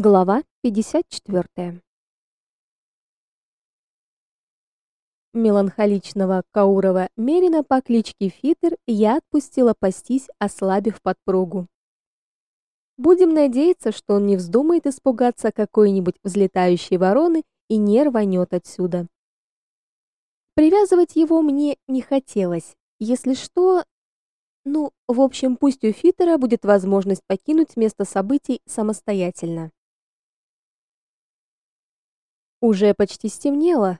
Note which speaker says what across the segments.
Speaker 1: Глава 54. Меланхоличного Каурова Мерина по кличке Фитер я отпустила пастись, ослабив подпругу. Будем надеяться, что он не вздумает испугаться какой-нибудь взлетающей вороны и не рванет отсюда. Привязывать его мне не хотелось. Если что, ну, в общем, пусть у Фитера будет возможность покинуть место событий самостоятельно. Уже почти стемнело,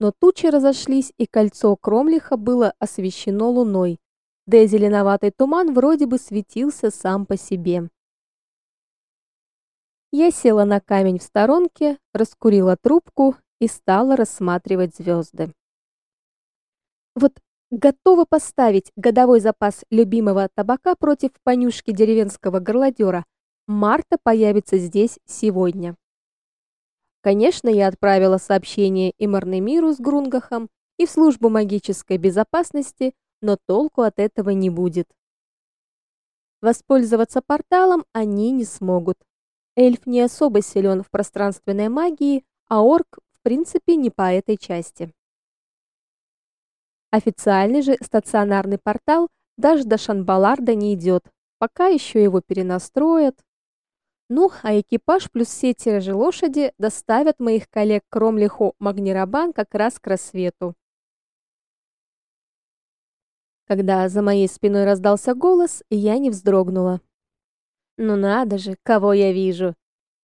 Speaker 1: но тучи разошлись, и кольцо Кромлиха было освещено луной, да и зеленоватый туман вроде бы светился сам по себе. Я села на камень в сторонке, раскурила трубку и стала рассматривать звезды. Вот готова поставить годовой запас любимого табака против понюшки деревенского горлодера. Марта появится здесь сегодня. Конечно, я отправила сообщение и Марнемиру с Грунгахом, и в службу магической безопасности, но толку от этого не будет. Воспользоваться порталом они не смогут. Эльф не особо силен в пространственной магии, а орк, в принципе, не по этой части. Официальный же стационарный портал даже до Шанбаларда не идет, пока еще его перенастроят, ну, а экипаж плюс все те же лошади доставят моих коллег к Ромлиху Магнирабан как раз к рассвету. Когда за моей спиной раздался голос, я не вздрогнула. Ну надо же, кого я вижу.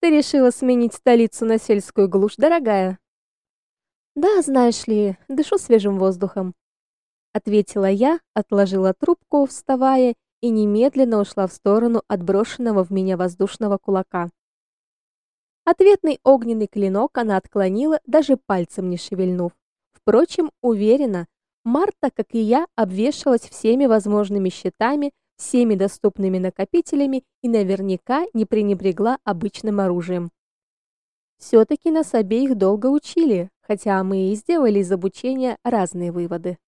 Speaker 1: Ты решила сменить столицу на сельскую глушь, дорогая? Да, знаешь ли, дышу свежим воздухом, ответила я, отложила трубку, вставая и немедленно ушла в сторону отброшенного в меня воздушного кулака. Ответный огненный клинок она отклонила, даже пальцем не шевельнув. Впрочем, уверена, Марта, как и я, обвешалась всеми возможными щитами, всеми доступными накопителями и наверняка не пренебрегла обычным оружием. все таки нас обеих долго учили, хотя мы и сделали из обучения разные выводы.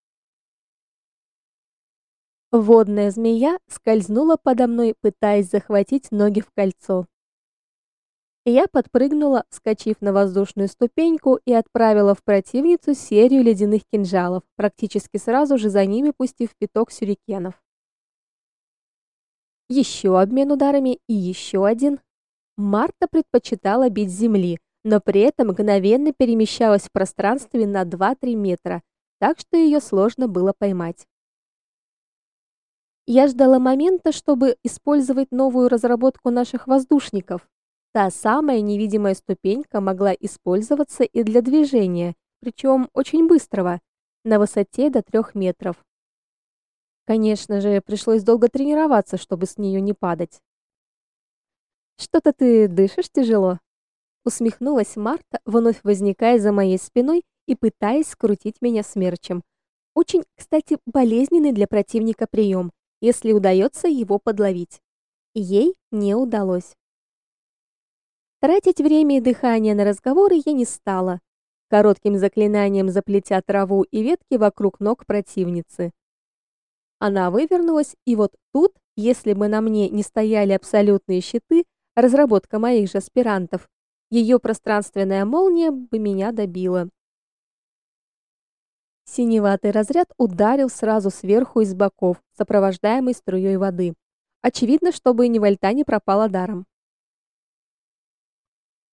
Speaker 1: Водная змея скользнула подо мной, пытаясь захватить ноги в кольцо. Я подпрыгнула, вскочив на воздушную ступеньку и отправила в противницу серию ледяных кинжалов, практически сразу же за ними пустив пяток сюрикенов. Еще обмен ударами и еще один. Марта предпочитала бить земли, но при этом мгновенно перемещалась в пространстве на 2-3 метра, так что ее сложно было поймать. Я ждала момента, чтобы использовать новую разработку наших воздушников. Та самая невидимая ступенька могла использоваться и для движения, причем очень быстрого, на высоте до трех метров. Конечно же, пришлось долго тренироваться, чтобы с нее не падать. Что-то ты дышишь тяжело, усмехнулась Марта, вновь возникая за моей спиной и пытаясь скрутить меня смерчем. Очень, кстати, болезненный для противника прием если удается его подловить. Ей не удалось. Тратить время и дыхание на разговоры я не стала, коротким заклинанием заплетя траву и ветки вокруг ног противницы. Она вывернулась, и вот тут, если бы на мне не стояли абсолютные щиты, разработка моих же аспирантов, ее пространственная молния бы меня добила. Синеватый разряд ударил сразу сверху и с боков, сопровождаемый струей воды. Очевидно, чтобы Невальта не пропала даром.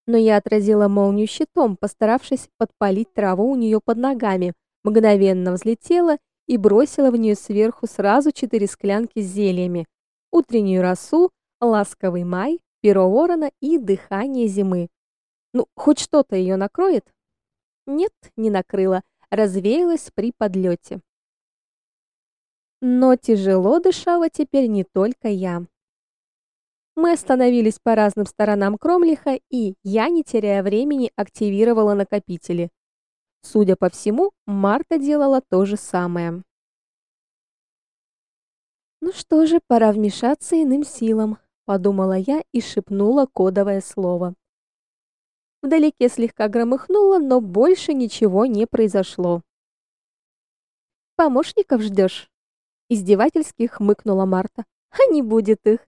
Speaker 1: Но я отразила молнию щитом, постаравшись подпалить траву у нее под ногами, мгновенно взлетела и бросила в нее сверху сразу четыре склянки с зельями: утреннюю росу, ласковый май, перо ворона и дыхание зимы. Ну, хоть что-то ее накроет? Нет, не накрыло развеялась при подлете. Но тяжело дышала теперь не только я. Мы остановились по разным сторонам Кромлиха, и я, не теряя времени, активировала накопители. Судя по всему, Марта делала то же самое. Ну что же, пора вмешаться иным силам, подумала я и шепнула кодовое слово. Вдалеке слегка громыхнуло, но больше ничего не произошло. Помощников ждешь? издевательски хмыкнула Марта. А не будет их.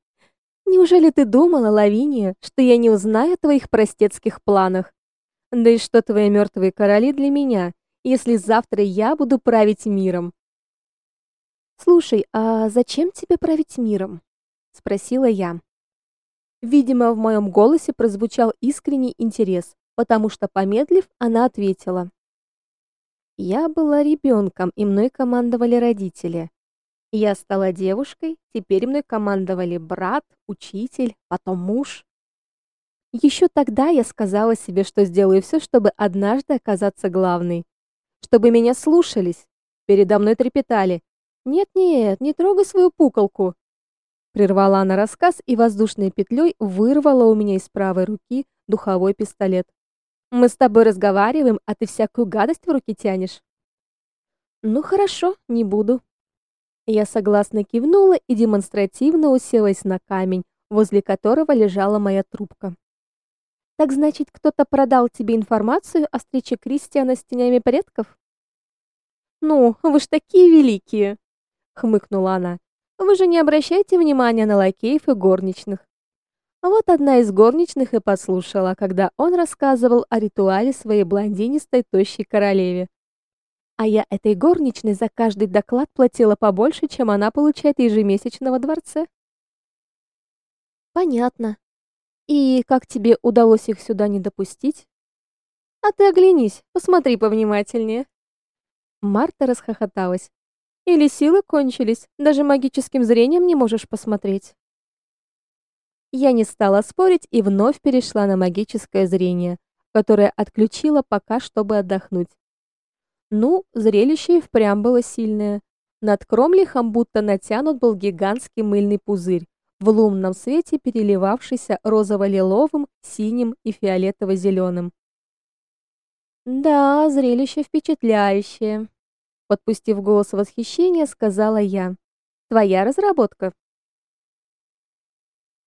Speaker 1: Неужели ты думала, Лавиния, что я не узнаю о твоих простецких планах? Да и что твои мертвые короли для меня, если завтра я буду править миром? Слушай, а зачем тебе править миром? спросила я. Видимо, в моем голосе прозвучал искренний интерес, потому что помедлив, она ответила: Я была ребенком, и мной командовали родители. Я стала девушкой, теперь мной командовали брат, учитель, потом муж. Еще тогда я сказала себе, что сделаю все, чтобы однажды оказаться главной, чтобы меня слушались, передо мной трепетали. Нет-нет, не трогай свою пуколку. Прервала она рассказ и воздушной петлей вырвала у меня из правой руки духовой пистолет. Мы с тобой разговариваем, а ты всякую гадость в руки тянешь. Ну хорошо, не буду. Я согласно кивнула и демонстративно уселась на камень, возле которого лежала моя трубка. Так значит, кто-то продал тебе информацию о встрече Кристиана с тенями предков? Ну, вы ж такие великие, хмыкнула она. Вы же не обращайте внимания на лакеев и горничных. А вот одна из горничных и послушала, когда он рассказывал о ритуале своей блондинистой тощей королеве. А я этой горничной за каждый доклад платила побольше, чем она получает ежемесячно во дворце. Понятно. И как тебе удалось их сюда не допустить? А ты оглянись, посмотри повнимательнее. Марта расхохоталась. Или силы кончились, даже магическим зрением не можешь посмотреть. Я не стала спорить и вновь перешла на магическое зрение, которое отключила пока, чтобы отдохнуть. Ну, зрелище и впрямь было сильное. Над кромлихом будто натянут был гигантский мыльный пузырь, в лунном свете переливавшийся розово-лиловым, синим и фиолетово зеленым Да, зрелище впечатляющее, подпустив голос восхищения, сказала я. Твоя разработка.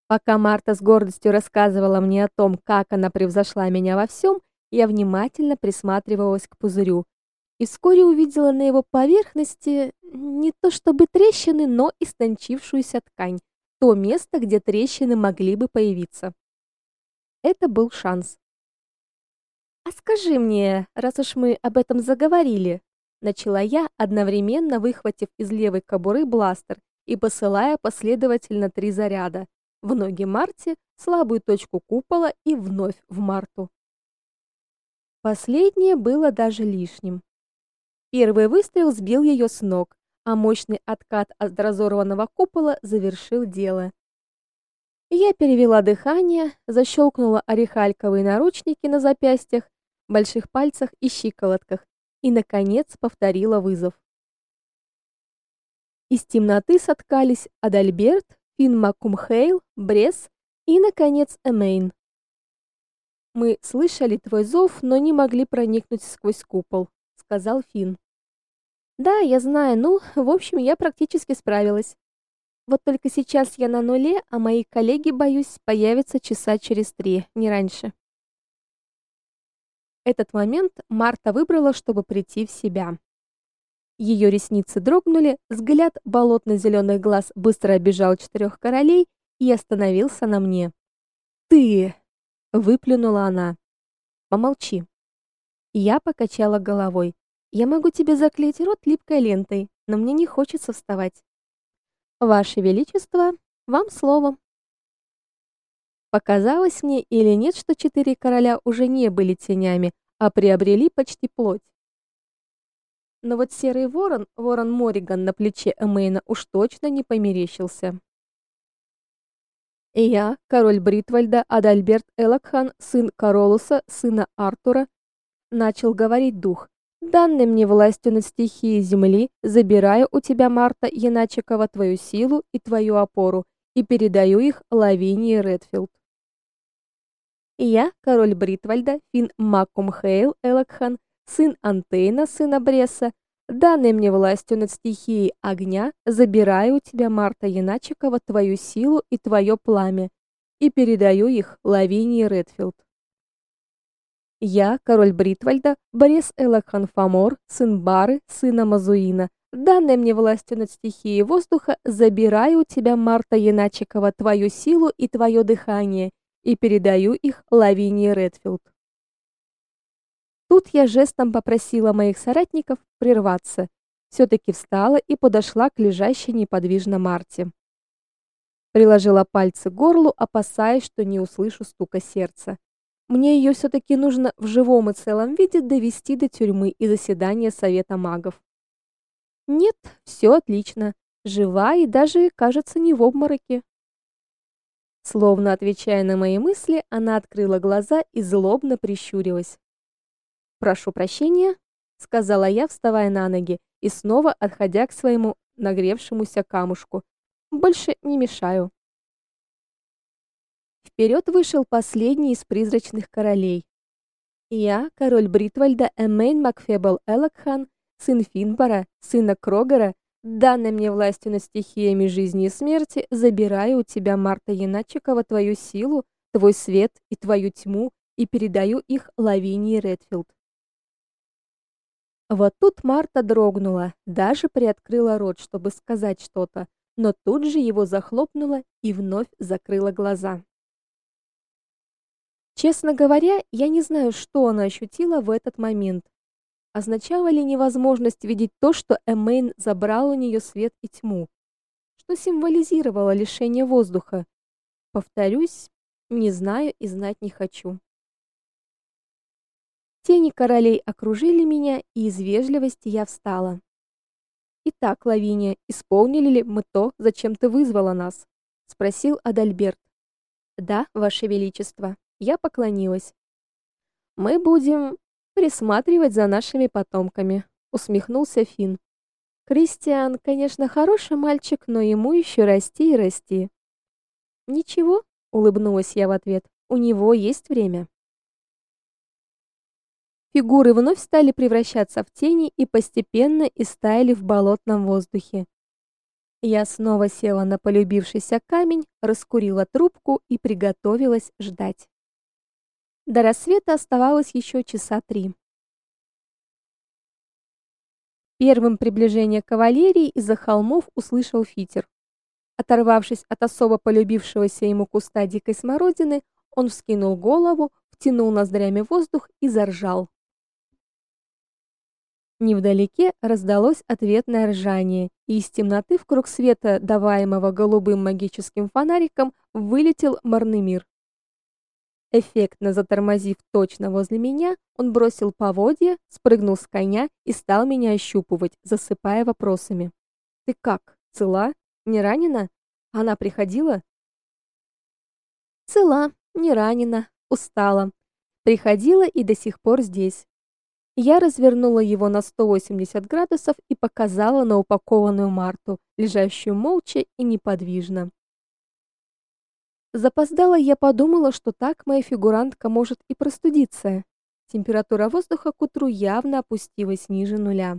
Speaker 1: Пока Марта с гордостью рассказывала мне о том, как она превзошла меня во всем, я внимательно присматривалась к пузырю и вскоре увидела на его поверхности не то чтобы трещины, но истончившуюся ткань, то место, где трещины могли бы появиться. Это был шанс. А скажи мне, раз уж мы об этом заговорили, начала я, одновременно выхватив из левой кобуры бластер и посылая последовательно три заряда в ноги Марте, слабую точку купола и вновь в Марту. Последнее было даже лишним. Первый выстрел сбил ее с ног, а мощный откат от разорванного купола завершил дело. Я перевела дыхание, защелкнула орехальковые наручники на запястьях, больших пальцах и щиколотках и наконец повторила вызов. Из темноты соткались Адальберт, Фин Макумхейл, Брес и наконец Эмейн. Мы слышали твой зов, но не могли проникнуть сквозь купол, сказал Фин. Да, я знаю. Ну, в общем, я практически справилась. Вот только сейчас я на нуле, а мои коллеги, боюсь, появятся часа через три, не раньше. Этот момент Марта выбрала, чтобы прийти в себя. Ее ресницы дрогнули, взгляд болотно зеленых глаз быстро обежал четырех королей и остановился на мне. "Ты!" выплюнула она. "Помолчи". Я покачала головой. "Я могу тебе заклеить рот липкой лентой, но мне не хочется вставать". "Ваше величество, вам слово". Показалось мне или нет, что четыре короля уже не были тенями, а приобрели почти плоть. Но вот серый ворон, ворон Мориган на плече Эмейна уж точно не померещился. И я, король Бритвальда Адальберт Элакхан, сын Каролуса, сына Артура, начал говорить дух. Данной мне властью над стихией земли, забираю у тебя, Марта Яначикова, твою силу и твою опору и передаю их Лавинии Редфилд. Я, король Бритвальда, Фин Маккумхейл Элакхан, сын Антейна, сына Бреса, данной мне властью над стихией огня, забираю у тебя, Марта Яначикова, твою силу и твое пламя и передаю их Лавинии Редфилд. Я, король Бритвальда, Брес Элакхан Фамор, сын Бары, сына Мазуина, данной мне властью над стихией воздуха, забираю у тебя, Марта Яначикова, твою силу и твое дыхание и передаю их Лавинии Редфилд. Тут я жестом попросила моих соратников прерваться. все таки встала и подошла к лежащей неподвижно Марте. Приложила пальцы к горлу, опасаясь, что не услышу стука сердца. Мне ее все таки нужно в живом и целом виде довести до тюрьмы и заседания совета магов. Нет, все отлично. Жива и даже, кажется, не в обмороке. Словно отвечая на мои мысли, она открыла глаза и злобно прищурилась. "Прошу прощения", сказала я, вставая на ноги и снова отходя к своему нагревшемуся камушку. "Больше не мешаю". Вперед вышел последний из призрачных королей. Я, король Бритвальда Эмейн Макфебл Элакхан, сын Финбара, сына Крогера, данной мне властью над стихиями жизни и смерти, забираю у тебя, Марта Яначикова, твою силу, твой свет и твою тьму и передаю их Лавинии Редфилд. Вот тут Марта дрогнула, даже приоткрыла рот, чтобы сказать что-то, но тут же его захлопнула и вновь закрыла глаза. Честно говоря, я не знаю, что она ощутила в этот момент. Означало ли невозможность видеть то, что Эмейн забрал у нее свет и тьму? Что символизировало лишение воздуха? Повторюсь, не знаю и знать не хочу. Тени королей окружили меня, и из вежливости я встала. Итак, Лавиния, исполнили ли мы то, зачем ты вызвала нас? спросил Адальберт. Да, ваше величество. Я поклонилась. Мы будем присматривать за нашими потомками, усмехнулся Фин. Кристиан, конечно, хороший мальчик, но ему еще расти и расти. Ничего, улыбнулась я в ответ. У него есть время. Фигуры вновь стали превращаться в тени и постепенно истаяли в болотном воздухе. Я снова села на полюбившийся камень, раскурила трубку и приготовилась ждать. До рассвета оставалось еще часа три. Первым приближение кавалерии из-за холмов услышал Фитер. Оторвавшись от особо полюбившегося ему куста дикой смородины, он вскинул голову, втянул ноздрями воздух и заржал. Невдалеке раздалось ответное ржание, и из темноты в круг света, даваемого голубым магическим фонариком, вылетел Марнемир. Эффектно затормозив точно возле меня, он бросил поводья, спрыгнул с коня и стал меня ощупывать, засыпая вопросами. Ты как? Цела? Не ранена? Она приходила? Цела, не ранена, устала. Приходила и до сих пор здесь. Я развернула его на 180 градусов и показала на упакованную Марту, лежащую молча и неподвижно. Запоздала я подумала, что так моя фигурантка может и простудиться. Температура воздуха к утру явно опустилась ниже нуля.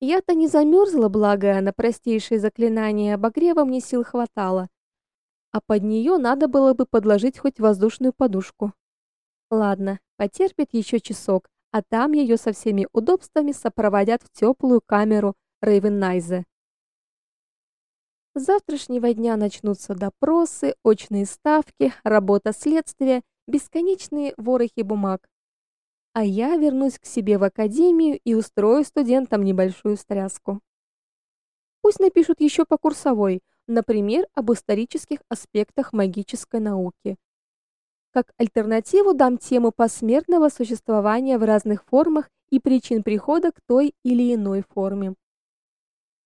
Speaker 1: Я-то не замерзла, благо на простейшие заклинания обогрева мне сил хватало. А под нее надо было бы подложить хоть воздушную подушку. Ладно, потерпит еще часок, а там ее со всеми удобствами сопроводят в теплую камеру Рейвеннайзе. С завтрашнего дня начнутся допросы, очные ставки, работа следствия, бесконечные ворохи бумаг. А я вернусь к себе в академию и устрою студентам небольшую встряску. Пусть напишут еще по курсовой, например, об исторических аспектах магической науки. Как альтернативу дам тему посмертного существования в разных формах и причин прихода к той или иной форме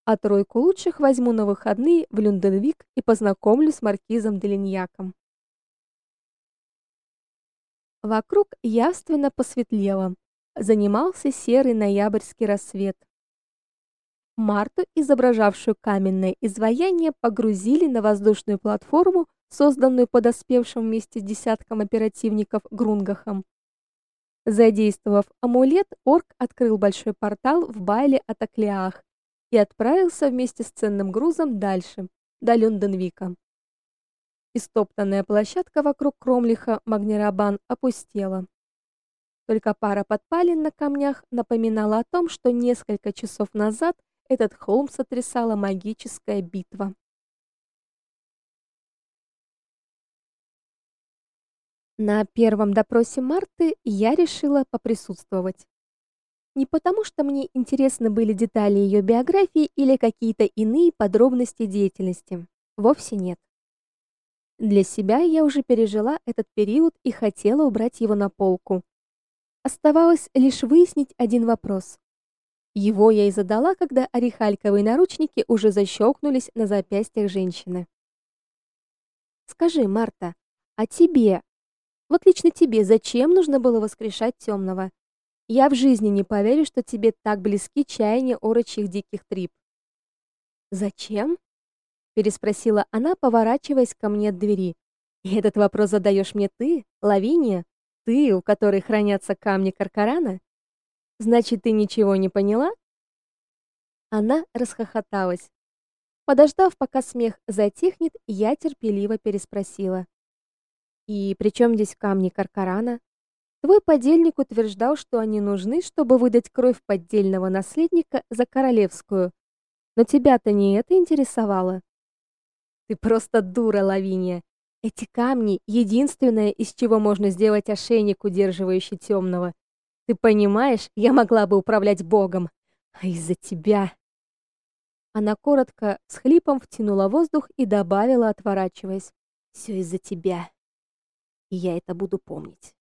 Speaker 1: а тройку лучших возьму на выходные в Люнденвик и познакомлю с маркизом Делиньяком. Вокруг явственно посветлело. Занимался серый ноябрьский рассвет. Марту, изображавшую каменное изваяние, погрузили на воздушную платформу, созданную подоспевшим вместе с десятком оперативников Грунгахом. Задействовав амулет, орк открыл большой портал в Байле Атаклиах и отправился вместе с ценным грузом дальше, до Люнденвика. Истоптанная площадка вокруг Кромлиха Магнерабан опустела. Только пара подпалин на камнях напоминала о том, что несколько часов назад этот холм сотрясала магическая битва. На первом допросе Марты я решила поприсутствовать. Не потому, что мне интересны были детали ее биографии или какие-то иные подробности деятельности. Вовсе нет. Для себя я уже пережила этот период и хотела убрать его на полку. Оставалось лишь выяснить один вопрос. Его я и задала, когда орехальковые наручники уже защелкнулись на запястьях женщины. Скажи, Марта, а тебе, вот лично тебе, зачем нужно было воскрешать темного? Я в жизни не поверю, что тебе так близки чаяния орочих диких трип. Зачем? переспросила она, поворачиваясь ко мне от двери. И этот вопрос задаешь мне ты, Лавиния, ты, у которой хранятся камни Каркарана? Значит, ты ничего не поняла? Она расхохоталась. Подождав, пока смех затихнет, я терпеливо переспросила: "И при чем здесь камни Каркарана?" Твой подельник утверждал, что они нужны, чтобы выдать кровь поддельного наследника за королевскую. Но тебя-то не это интересовало. Ты просто дура, Лавиния. Эти камни единственное, из чего можно сделать ошейник, удерживающий темного. Ты понимаешь, я могла бы управлять богом, а из-за тебя. Она коротко с хлипом втянула воздух и добавила, отворачиваясь: "Все из-за тебя. И я это буду помнить".